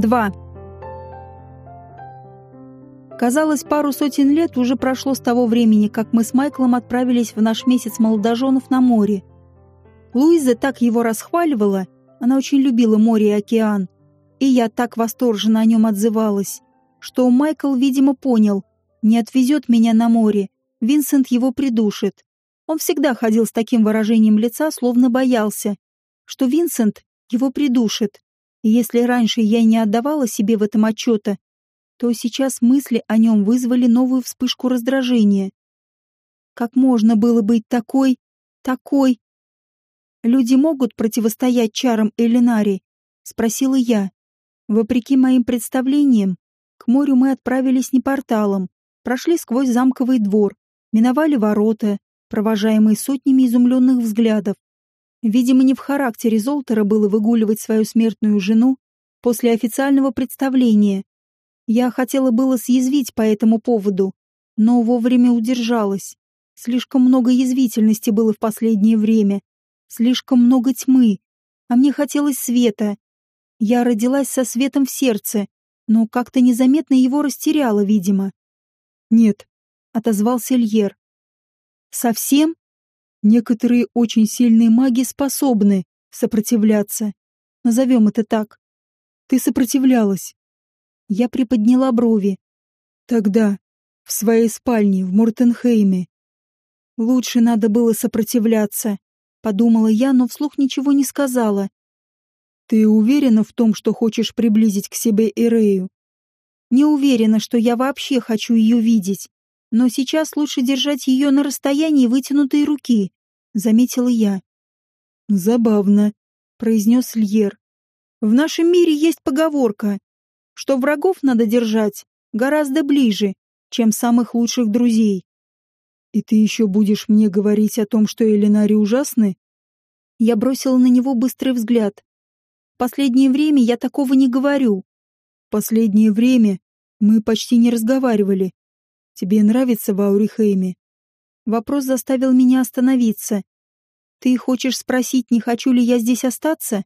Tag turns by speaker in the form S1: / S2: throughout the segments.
S1: 2. Казалось, пару сотен лет уже прошло с того времени, как мы с Майклом отправились в наш месяц молодоженов на море. Луиза так его расхваливала, она очень любила море и океан, и я так восторженно о нем отзывалась, что Майкл, видимо, понял, не отвезет меня на море, Винсент его придушит. Он всегда ходил с таким выражением лица, словно боялся, что Винсент его придушит. Если раньше я не отдавала себе в этом отчета, то сейчас мысли о нем вызвали новую вспышку раздражения. Как можно было быть такой, такой? Люди могут противостоять чарам Элинари? Спросила я. Вопреки моим представлениям, к морю мы отправились не порталом, прошли сквозь замковый двор, миновали ворота, провожаемые сотнями изумленных взглядов. Видимо, не в характере Золтера было выгуливать свою смертную жену после официального представления. Я хотела было съязвить по этому поводу, но вовремя удержалась. Слишком много язвительности было в последнее время, слишком много тьмы, а мне хотелось света. Я родилась со светом в сердце, но как-то незаметно его растеряла, видимо.
S2: «Нет», —
S1: отозвался Льер. «Совсем?»
S2: Некоторые очень сильные маги способны сопротивляться. Назовем это так. Ты сопротивлялась.
S1: Я приподняла брови.
S2: Тогда, в своей спальне в Мортенхейме.
S1: Лучше надо было сопротивляться, подумала я, но вслух ничего не сказала.
S2: Ты уверена в том, что хочешь приблизить к себе Ирею?
S1: Не уверена, что я вообще хочу ее видеть, но сейчас лучше держать ее на расстоянии вытянутой руки заметила я.
S2: Забавно, произнес Льер.
S1: В нашем мире есть поговорка, что врагов надо держать гораздо ближе, чем самых лучших друзей.
S2: И ты еще будешь мне говорить о том, что Элинари ужасны?
S1: Я бросила на него быстрый взгляд. Последнее время я такого не говорю.
S2: Последнее время мы почти не разговаривали. Тебе нравится в Аурихейме?
S1: Вопрос заставил меня остановиться. «Ты хочешь спросить, не хочу ли я здесь остаться?»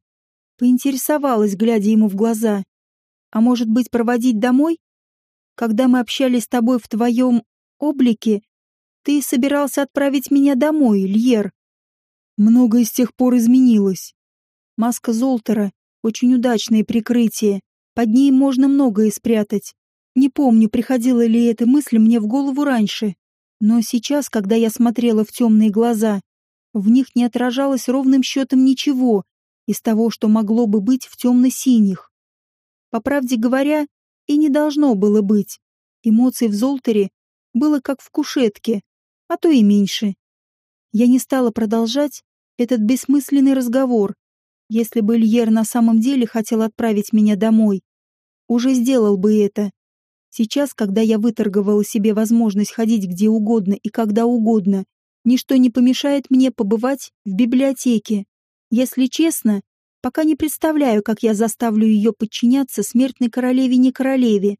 S1: Поинтересовалась, глядя ему в глаза. «А может быть, проводить домой? Когда мы общались с тобой в твоем облике, ты собирался отправить меня домой, Льер?»
S2: Многое с тех пор изменилось.
S1: Маска Золтера — очень удачное прикрытие. Под ней можно многое спрятать. Не помню, приходила ли эта мысль мне в голову раньше. Но сейчас, когда я смотрела в темные глаза, в них не отражалось ровным счетом ничего из того, что могло бы быть в темно-синих. По правде говоря, и не должно было быть. Эмоций в Золтере было как в кушетке, а то и меньше. Я не стала продолжать этот бессмысленный разговор. Если бы Ильер на самом деле хотел отправить меня домой, уже сделал бы это. Сейчас, когда я выторговала себе возможность ходить где угодно и когда угодно, ничто не помешает мне побывать в библиотеке. Если честно, пока не представляю, как я заставлю ее подчиняться смертной королеве не королеве.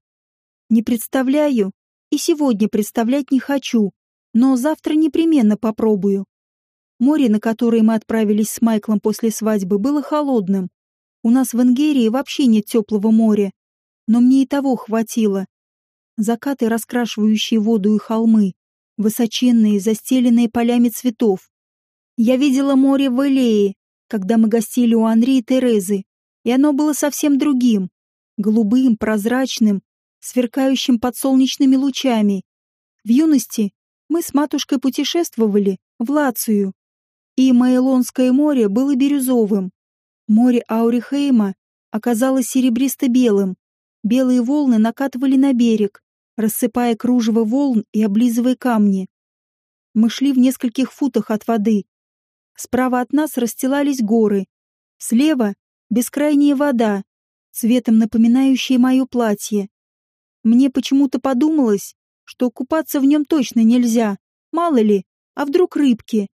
S1: Не представляю и сегодня представлять не хочу, но завтра непременно попробую. Море, на которое мы отправились с Майклом после свадьбы, было холодным. У нас в Ингерии вообще нет теплого моря, но мне и того хватило, закаты, раскрашивающие воду и холмы, высоченные, застеленные полями цветов. Я видела море в Элее, когда мы гостили у Анри и Терезы, и оно было совсем другим, голубым, прозрачным, сверкающим под солнечными лучами. В юности мы с матушкой путешествовали в Лацию, и Майлонское море было бирюзовым. Море Аурихейма оказалось серебристо-белым. Белые волны накатывали на берег, рассыпая кружево волн и облизывая камни. Мы шли в нескольких футах от воды. Справа от нас расстилались горы. Слева — бескрайняя вода, цветом напоминающая мое платье. Мне почему-то подумалось, что купаться в нем точно нельзя. Мало ли, а вдруг рыбки?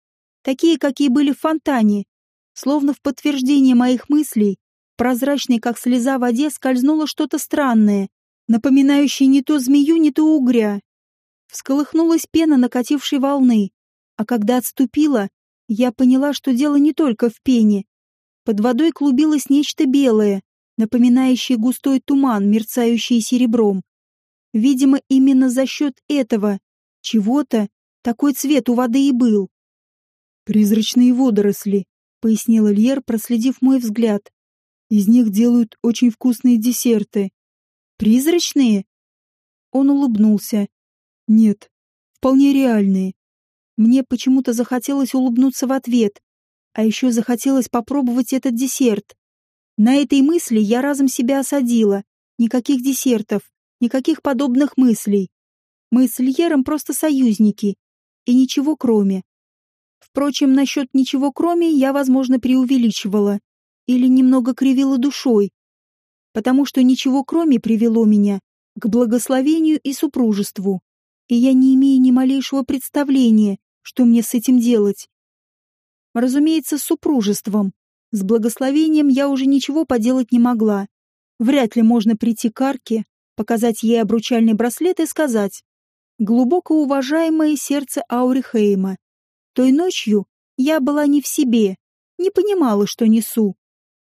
S1: Такие, какие были в фонтане. Словно в подтверждение моих мыслей, прозрачной, как слеза в воде, скользнуло что-то странное, напоминающий не то змею, не то угря. Всколыхнулась пена накатившей волны, а когда отступила, я поняла, что дело не только в пене. Под водой клубилось нечто белое, напоминающий густой туман, мерцающий серебром. Видимо, именно за счет этого, чего-то, такой цвет у воды и был.
S2: «Призрачные водоросли», — пояснил Ильер, проследив мой взгляд. «Из них делают очень вкусные десерты».
S1: «Призрачные?» Он улыбнулся.
S2: «Нет, вполне реальные».
S1: Мне почему-то захотелось улыбнуться в ответ, а еще захотелось попробовать этот десерт. На этой мысли я разом себя осадила. Никаких десертов, никаких подобных мыслей. Мы с Льером просто союзники. И ничего кроме. Впрочем, насчет ничего кроме я, возможно, преувеличивала. Или немного кривила душой. Потому что ничего кроме привело меня к благословению и супружеству. И я не имею ни малейшего представления, что мне с этим делать. Разумеется, с супружеством. С благословением я уже ничего поделать не могла. Вряд ли можно прийти к арке, показать ей обручальный браслет и сказать «Глубоко уважаемое сердце Аурихейма, той ночью я была не в себе, не понимала, что несу.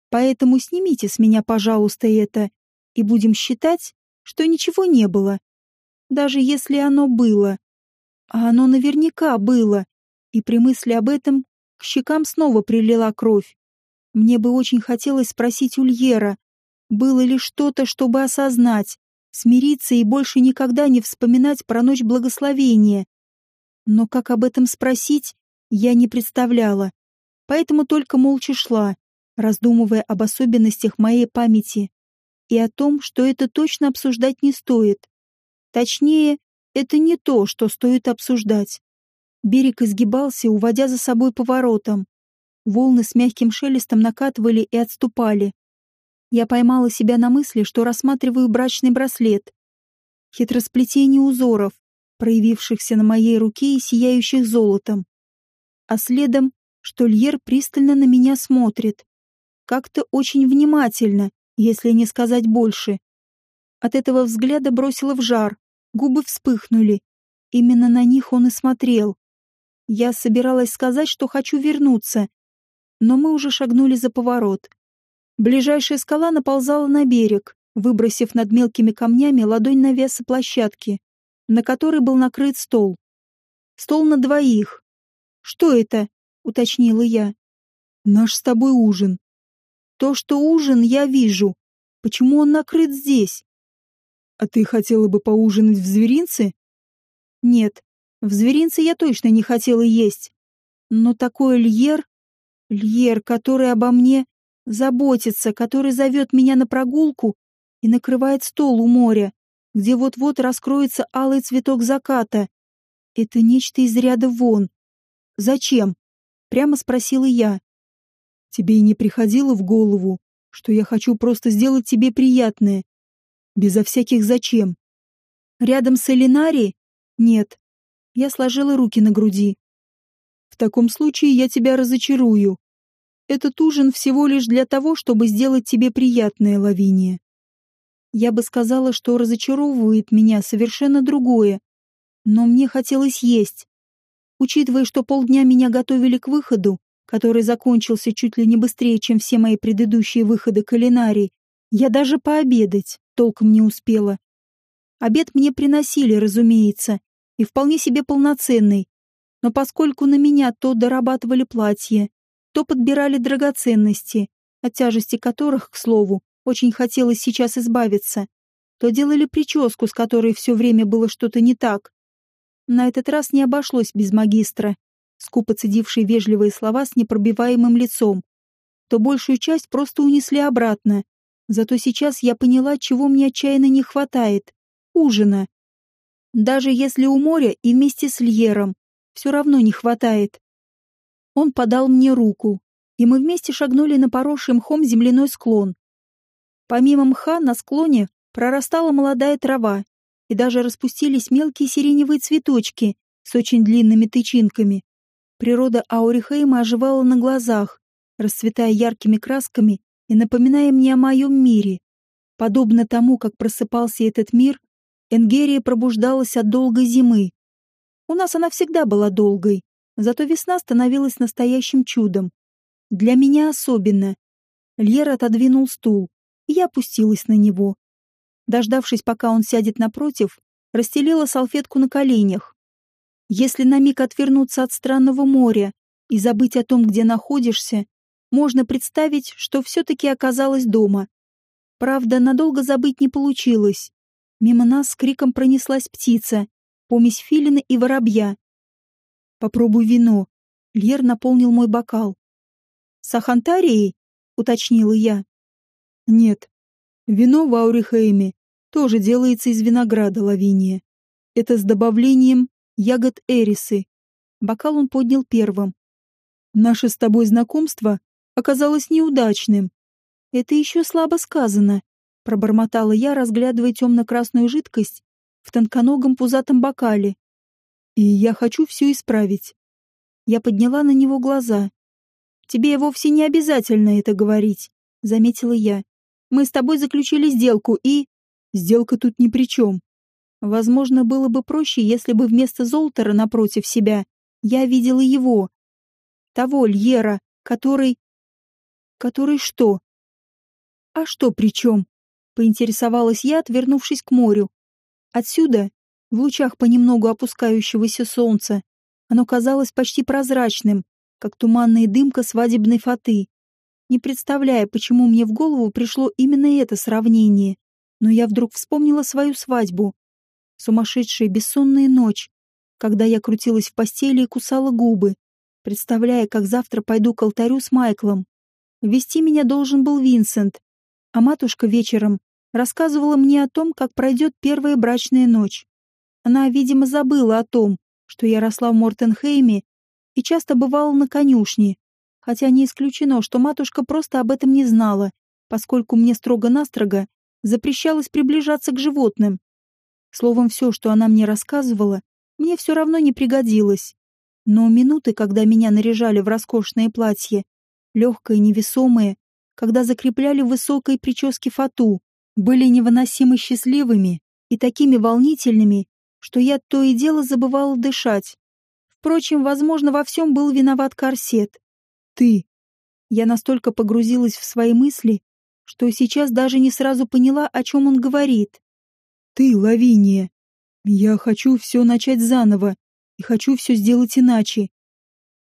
S1: Поэтому снимите с меня, пожалуйста, это, и будем считать, что ничего не было. Даже если оно было. А оно наверняка было, и при мысли об этом к щекам снова прилила кровь. Мне бы очень хотелось спросить Ульера, было ли что-то, чтобы осознать, смириться и больше никогда не вспоминать про ночь благословения. Но как об этом спросить, я не представляла. Поэтому только молча шла, раздумывая об особенностях моей памяти и о том, что это точно обсуждать не стоит. Точнее, это не то, что стоит обсуждать. Берег изгибался, уводя за собой поворотом. Волны с мягким шелестом накатывали и отступали. Я поймала себя на мысли, что рассматриваю брачный браслет. Хитросплетение узоров, проявившихся на моей руке и сияющих золотом. А следом, что Льер пристально на меня смотрит. Как-то очень внимательно, если не сказать больше. От этого взгляда бросило в жар, губы вспыхнули. Именно на них он и смотрел. Я собиралась сказать, что хочу вернуться, но мы уже шагнули за поворот. Ближайшая скала наползала на берег, выбросив над мелкими камнями ладонь навеса площадки, на которой был накрыт стол. Стол на двоих. «Что это?» — уточнила я.
S2: «Наш с тобой ужин».
S1: «То, что ужин, я вижу. Почему он накрыт здесь?»
S2: «А ты хотела бы поужинать в зверинце?»
S1: «Нет, в зверинце я точно не хотела есть. Но такой льер Льер, который обо мне заботится, который зовет меня на прогулку и накрывает стол у моря, где вот-вот раскроется алый цветок заката. Это нечто из ряда вон. Зачем? Прямо спросила я.
S2: Тебе и не приходило в голову, что я хочу просто сделать тебе приятное? Безо всяких зачем.
S1: Рядом с Элинари? Нет. Я сложила руки на груди.
S2: В таком случае я тебя разочарую. Этот ужин всего лишь для того, чтобы сделать тебе приятное, Лавиния.
S1: Я бы сказала, что разочаровывает меня совершенно другое. Но мне хотелось есть. Учитывая, что полдня меня готовили к выходу, который закончился чуть ли не быстрее, чем все мои предыдущие выходы кулинарии, я даже пообедать толком не успела. Обед мне приносили, разумеется, и вполне себе полноценный, но поскольку на меня то дорабатывали платье, то подбирали драгоценности, от тяжести которых, к слову, очень хотелось сейчас избавиться, то делали прическу, с которой все время было что-то не так. На этот раз не обошлось без магистра, скупо цедивший вежливые слова с непробиваемым лицом, то большую часть просто унесли обратно. Зато сейчас я поняла, чего мне отчаянно не хватает — ужина. Даже если у моря и вместе с Льером все равно не хватает. Он подал мне руку, и мы вместе шагнули на поросший мхом земляной склон. Помимо мха на склоне прорастала молодая трава, и даже распустились мелкие сиреневые цветочки с очень длинными тычинками. Природа Аурихейма оживала на глазах, расцветая яркими красками и напоминая мне о моем мире. Подобно тому, как просыпался этот мир, Энгерия пробуждалась от долгой зимы, у нас она всегда была долгой, зато весна становилась настоящим чудом. Для меня особенно. Льер отодвинул стул, и я опустилась на него. Дождавшись, пока он сядет напротив, расстелила салфетку на коленях. Если на миг отвернуться от странного моря и забыть о том, где находишься, можно представить, что все-таки оказалась дома. Правда, надолго забыть не получилось. Мимо нас с криком пронеслась птица, помесь филина и воробья. «Попробуй вино». Льер наполнил мой бокал. «Сахантарией?» — уточнила я. «Нет. Вино в Аурихейме тоже делается из винограда лавиния. Это с добавлением ягод эрисы. Бокал он поднял первым. Наше с тобой знакомство оказалось неудачным. Это еще слабо сказано, пробормотала я, разглядывая темно-красную жидкость в тонконогом пузатом бокале. И я хочу все исправить. Я подняла на него глаза. Тебе вовсе не обязательно это говорить, заметила я. Мы с тобой заключили сделку и... Сделка тут ни при чем. Возможно, было бы проще, если бы вместо Золтера напротив себя я видела его. Того Льера, который... Который что? А что при чем? Поинтересовалась я, отвернувшись к морю. Отсюда, в лучах понемногу опускающегося солнца, оно казалось почти прозрачным, как туманная дымка свадебной фаты. Не представляя, почему мне в голову пришло именно это сравнение, но я вдруг вспомнила свою свадьбу. Сумасшедшая бессонная ночь, когда я крутилась в постели и кусала губы, представляя, как завтра пойду к алтарю с Майклом. Вести меня должен был Винсент, а матушка вечером рассказывала мне о том, как пройдет первая брачная ночь. Она, видимо, забыла о том, что я росла в Мортенхейме и часто бывала на конюшне, хотя не исключено, что матушка просто об этом не знала, поскольку мне строго-настрого запрещалось приближаться к животным. Словом, все, что она мне рассказывала, мне все равно не пригодилось. Но минуты, когда меня наряжали в роскошное платье, легкое, невесомое, когда закрепляли высокой прическе фату, были невыносимо счастливыми и такими волнительными, что я то и дело забывала дышать. Впрочем, возможно, во всем был виноват корсет. Ты. Я настолько погрузилась в свои мысли, что сейчас даже не сразу поняла, о чем он говорит. Ты, Лавиния. Я хочу все начать заново и хочу все сделать иначе.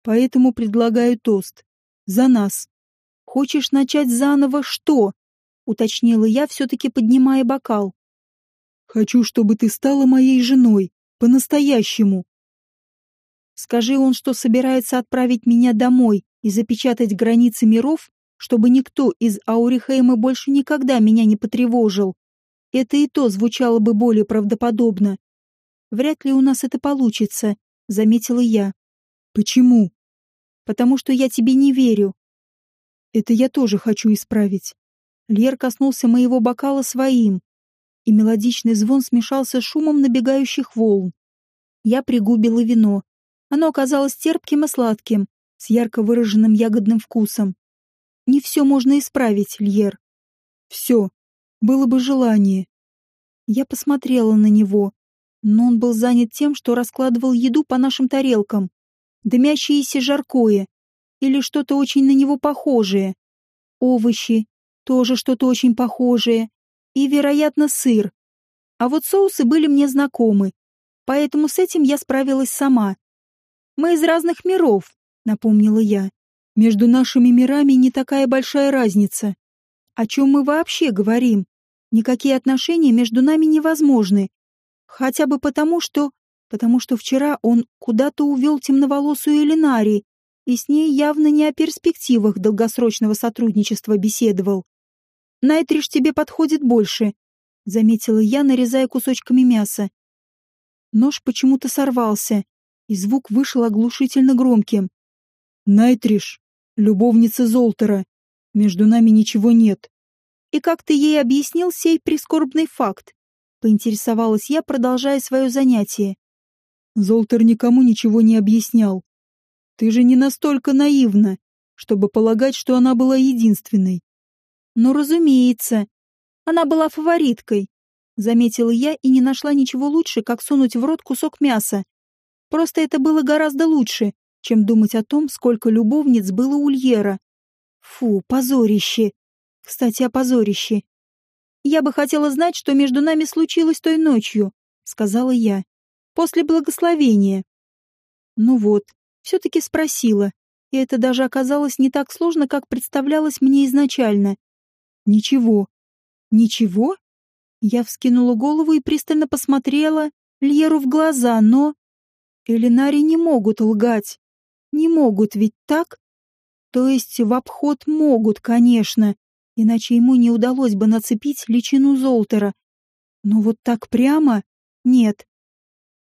S1: Поэтому предлагаю тост. За нас. Хочешь начать заново что? Уточнила я, все-таки поднимая бокал. Хочу, чтобы ты стала моей женой. По-настоящему. Скажи он, что собирается отправить меня домой и запечатать границы миров, чтобы никто из Аурихейма больше никогда меня не потревожил. Это и то звучало бы более правдоподобно. Вряд ли у нас это получится, заметила я. Почему? Потому что я тебе не верю. Это я тоже хочу исправить. Лер коснулся моего бокала своим, и мелодичный звон смешался с шумом набегающих волн. Я пригубила вино. Оно оказалось терпким и сладким, с ярко выраженным ягодным вкусом. Не все можно исправить, Льер. Все. Было бы желание. Я посмотрела на него, но он был занят тем, что раскладывал еду по нашим тарелкам. Дымящееся жаркое, или что-то очень на него похожее. Овощи, тоже что-то очень похожее. И, вероятно, сыр. А вот соусы были мне знакомы, поэтому с этим я справилась сама. «Мы из разных миров», — напомнила я. «Между нашими мирами не такая большая разница. О чем мы вообще говорим? Никакие отношения между нами невозможны. Хотя бы потому, что... Потому что вчера он куда-то увел темноволосую Элинари, и с ней явно не о перспективах долгосрочного сотрудничества беседовал. «Найтриш тебе подходит больше», — заметила я, нарезая кусочками мяса. Нож почему-то сорвался, и звук вышел оглушительно громким. «Найтриш, любовница Золтера, между нами ничего нет». «И как ты ей объяснил сей прискорбный факт?» — поинтересовалась я, продолжая свое занятие. Золтер никому ничего не объяснял. Ты же не настолько наивна, чтобы полагать, что она была единственной. Ну, разумеется. Она была фавориткой, заметила я и не нашла ничего лучше, как сунуть в рот кусок мяса. Просто это было гораздо лучше, чем думать о том, сколько любовниц было у Льера. Фу, позорище. Кстати, о позорище. Я бы хотела знать, что между нами случилось той ночью, сказала я. После благословения. Ну вот, все-таки спросила, и это даже оказалось не так сложно, как представлялось мне изначально. Ничего. Ничего? Я вскинула голову и пристально посмотрела Льеру в глаза, но... Элинари не могут лгать. Не могут ведь так? То есть в обход могут, конечно, иначе ему не удалось бы нацепить личину Золтера. Но вот так прямо? Нет.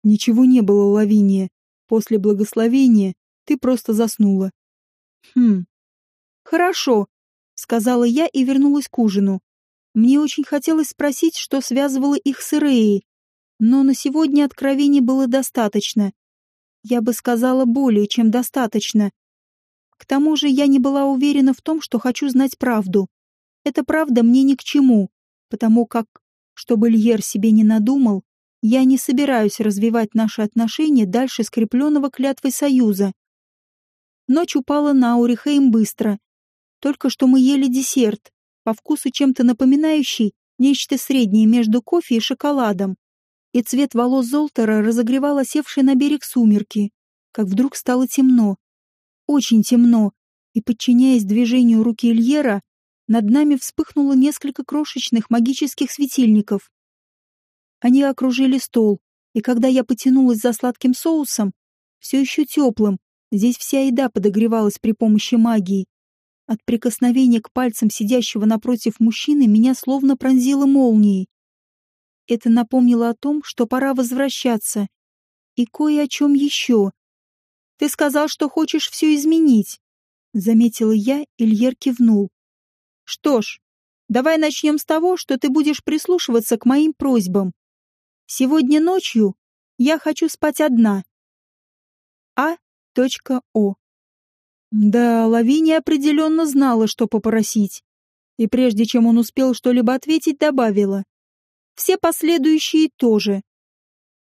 S1: Ничего не было, Лавиния. После благословения ты просто заснула. Хм. Хорошо, сказала я и вернулась к ужину. Мне очень хотелось спросить, что связывало их с Иреей, но на сегодня откровений было достаточно. Я бы сказала, более чем достаточно. К тому же я не была уверена в том, что хочу знать правду. Эта правда мне ни к чему, потому как, чтобы Льер себе не надумал, я не собираюсь развивать наши отношения дальше скрепленного клятвой союза. Ночь упала на Урихейм быстро. Только что мы ели десерт, по вкусу чем-то напоминающий нечто среднее между кофе и шоколадом и цвет волос Золтера разогревал осевшие на берег сумерки, как вдруг стало темно. Очень темно, и, подчиняясь движению руки Ильера, над нами вспыхнуло несколько крошечных магических светильников. Они окружили стол, и когда я потянулась за сладким соусом, все еще теплым, здесь вся еда подогревалась при помощи магии. От прикосновения к пальцам сидящего напротив мужчины меня словно пронзило молнией. Это напомнило о том, что пора возвращаться. И кое о чем еще. «Ты сказал, что хочешь все изменить», — заметила я, Ильер кивнул. «Что ж, давай начнем с того, что ты будешь прислушиваться к моим просьбам. Сегодня ночью я хочу спать одна». А.О. Да, Лавиния определенно знала, что попросить. И прежде чем он успел что-либо ответить, добавила. Все последующие тоже.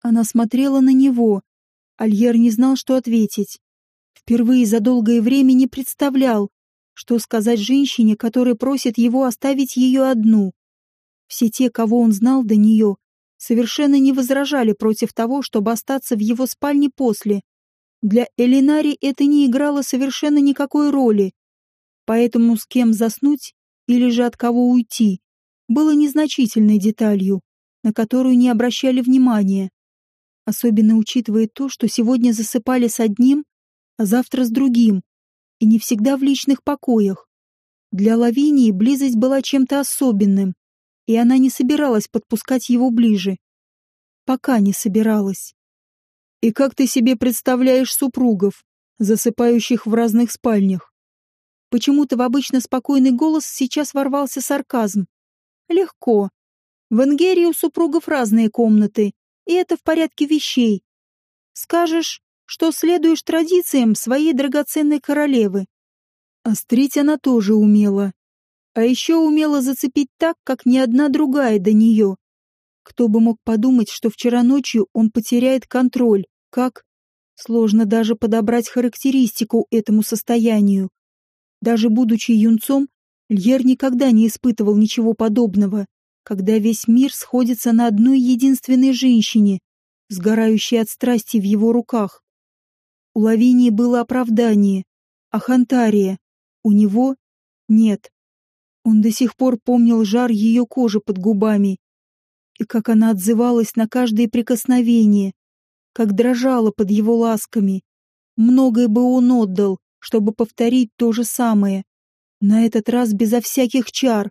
S1: Она смотрела на него. Альер не знал, что ответить. Впервые за долгое время не представлял, что сказать женщине, которая просит его оставить ее одну. Все те, кого он знал до нее, совершенно не возражали против того, чтобы остаться в его спальне после. Для Элинари это не играло совершенно никакой роли. Поэтому с кем заснуть или же от кого уйти было незначительной деталью, на которую не обращали внимания, особенно учитывая то, что сегодня засыпали с одним, а завтра с другим, и не всегда в личных покоях. Для Лавинии близость была чем-то особенным, и она не собиралась подпускать его ближе. Пока не собиралась. «И как ты себе представляешь супругов, засыпающих в разных спальнях?» Почему-то в обычно спокойный голос сейчас ворвался сарказм. Легко. В Энгерии у супругов разные комнаты, и это в порядке вещей. Скажешь, что следуешь традициям своей драгоценной королевы. Острить она тоже умела. А еще умела зацепить так, как ни одна другая до нее. Кто бы мог подумать, что вчера ночью он потеряет контроль, как... Сложно даже подобрать характеристику этому состоянию. Даже будучи юнцом, Льер никогда не испытывал ничего подобного, когда весь мир сходится на одной единственной женщине, сгорающей от страсти в его руках. У Лавинии было оправдание, а Хантария у него нет. Он до сих пор помнил жар ее кожи под губами и как она отзывалась на каждое прикосновение, как дрожала под его ласками. Многое бы он отдал, чтобы повторить то же самое. На этот раз безо всяких чар,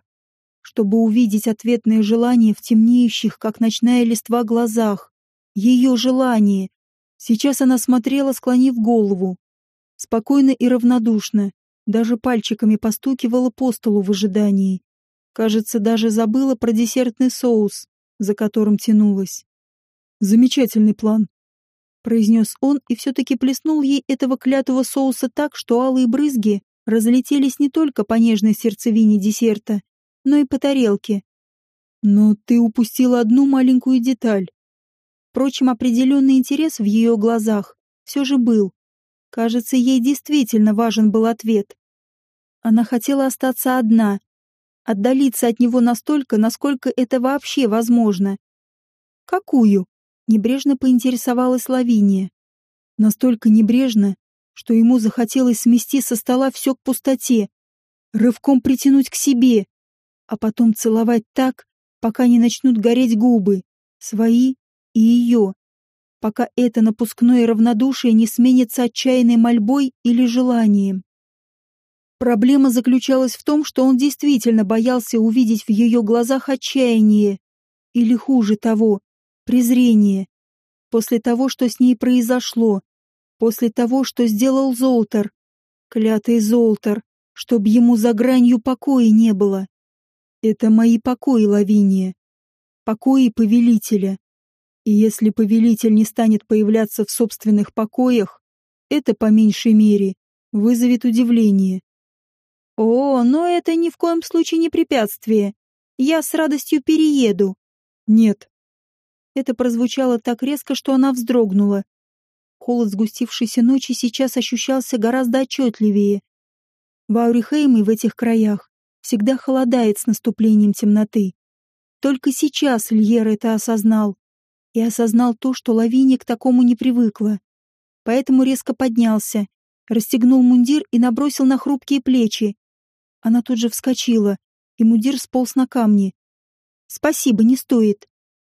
S1: чтобы увидеть ответное желание в темнеющих, как ночная листва, глазах. Ее желание. Сейчас она смотрела, склонив голову. Спокойно и равнодушно, даже пальчиками постукивала по столу в ожидании. Кажется, даже забыла про десертный соус, за которым тянулась. «Замечательный план», — произнес он и все-таки плеснул ей этого клятого соуса так, что алые брызги разлетелись не только по нежной сердцевине десерта, но и по тарелке. Но ты упустила одну маленькую деталь. Впрочем, определенный интерес в ее глазах все же был. Кажется, ей действительно важен был ответ. Она хотела остаться одна. отдалиться от него настолько, насколько это вообще возможно. «Какую?» — небрежно поинтересовалась Лавиния. Настолько небрежно, что ему захотелось смести со стола все к пустоте, рывком притянуть к себе, а потом целовать так, пока не начнут гореть губы, свои и ее, пока это напускное равнодушие не сменится отчаянной мольбой или желанием. Проблема заключалась в том, что он действительно боялся увидеть в ее глазах отчаяние, или хуже того, презрение, после того, что с ней произошло, после того, что сделал Золтер, клятый Золтер, чтоб ему за гранью покоя не было. Это мои покои, Лавиния, покои повелителя. И если повелитель не станет появляться в собственных покоях, это, по меньшей мере, вызовет удивление. О, но это ни в коем случае не препятствие. Я с радостью перееду. Нет. Это прозвучало так резко, что она вздрогнула. Холод сгустившейся ночи сейчас ощущался гораздо отчетливее. В Аурихейме в этих краях всегда холодает с наступлением темноты. Только сейчас Льер это осознал. И осознал то, что Лавиния к такому не привыкла. Поэтому резко поднялся, расстегнул мундир и набросил на хрупкие плечи. Она тут же вскочила, и мундир сполз на камни. «Спасибо, не стоит».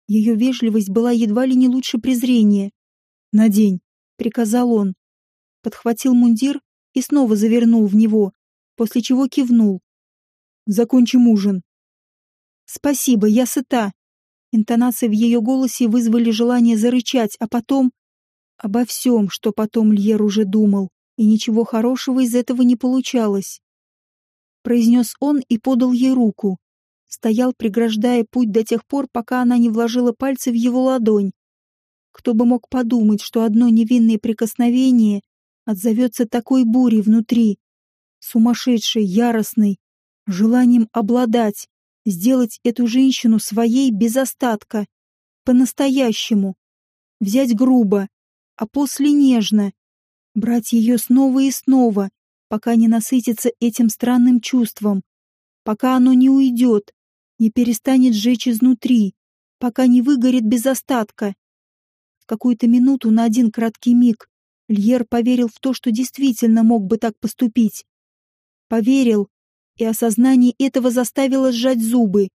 S1: Ее вежливость была едва ли не лучше презрения. «Надень», — приказал он. Подхватил мундир и снова завернул в него, после чего кивнул. «Закончим ужин». «Спасибо, я сыта». Интонации в ее голосе вызвали желание зарычать, а потом... Обо всем, что потом Льер уже думал, и ничего хорошего из этого не получалось произнес он и подал ей руку. Стоял, преграждая путь до тех пор, пока она не вложила пальцы в его ладонь. Кто бы мог подумать, что одно невинное прикосновение отзовется такой бурей внутри, сумасшедшей, яростной, желанием обладать, сделать эту женщину своей без остатка, по-настоящему, взять грубо, а после нежно, брать ее снова и снова, пока не насытится этим странным чувством, пока оно не уйдет, не перестанет сжечь изнутри, пока не выгорит без остатка. В какую-то минуту на один краткий миг Льер поверил в то, что действительно мог бы так поступить. Поверил, и осознание этого заставило сжать зубы.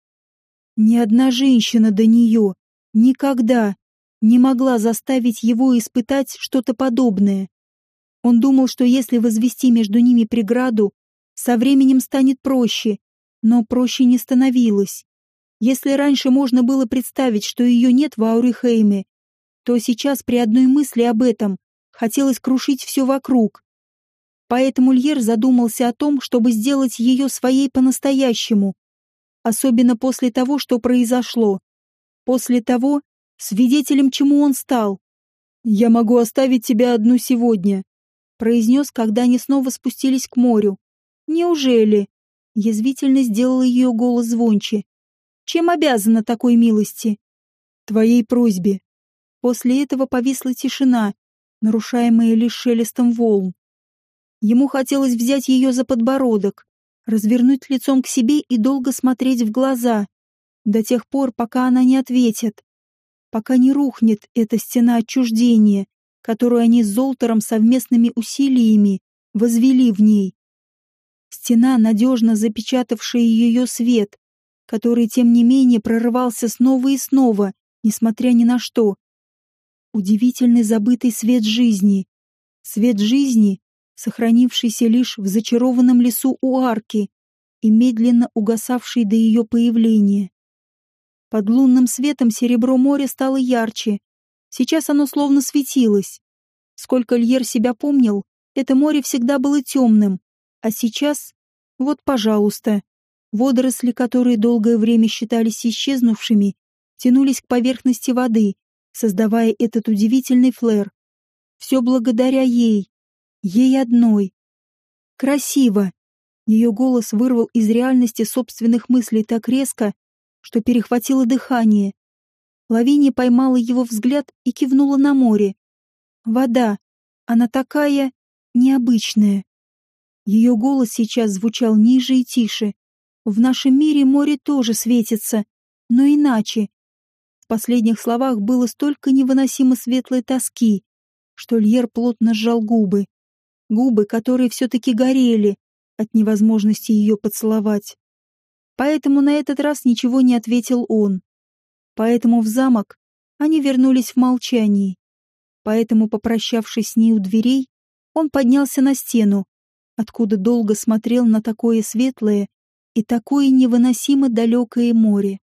S1: Ни одна женщина до нее никогда не могла заставить его испытать что-то подобное. Он думал, что если возвести между ними преграду, со временем станет проще, но проще не становилось. Если раньше можно было представить, что ее нет в Аурихейме, то сейчас при одной мысли об этом хотелось крушить все вокруг. Поэтому Льер задумался о том, чтобы сделать ее своей по-настоящему, особенно после того, что произошло, после того, свидетелем чему он стал. «Я могу оставить тебя одну сегодня», произнес, когда они снова спустились к морю. «Неужели?» — язвительно сделал ее голос звонче. «Чем обязана такой милости?» «Твоей просьбе». После этого повисла тишина, нарушаемая лишь шелестом волн. Ему хотелось взять ее за подбородок, развернуть лицом к себе и долго смотреть в глаза, до тех пор, пока она не ответит, пока не рухнет эта стена отчуждения, которую они с Золтером совместными усилиями возвели в ней. Стена, надежно запечатавшая ее свет, который, тем не менее, прорывался снова и снова, несмотря ни на что. Удивительный забытый свет жизни. Свет жизни, сохранившийся лишь в зачарованном лесу у арки и медленно угасавший до ее появления. Под лунным светом серебро моря стало ярче, Сейчас оно словно светилось. Сколько Льер себя помнил, это море всегда было темным. А сейчас, вот, пожалуйста, водоросли, которые долгое время считались исчезнувшими, тянулись к поверхности воды, создавая этот удивительный флэр. Все благодаря ей. Ей одной. Красиво. Ее голос вырвал из реальности собственных мыслей так резко, что перехватило дыхание. Лавиния поймала его взгляд и кивнула на море. Вода. Она такая необычная. Ее голос сейчас звучал ниже и тише, В нашем мире море тоже светится, но иначе. В последних словах было столько невыносимо светлой тоски, что Льер плотно сжал губы. Губы, которые все-таки горели от невозможности ее поцеловать. Поэтому на этот раз ничего не ответил он. Поэтому в замок они вернулись в молчании. Поэтому, попрощавшись с ней у дверей, он поднялся на стену, откуда долго смотрел на такое светлое и такое невыносимо далекое море.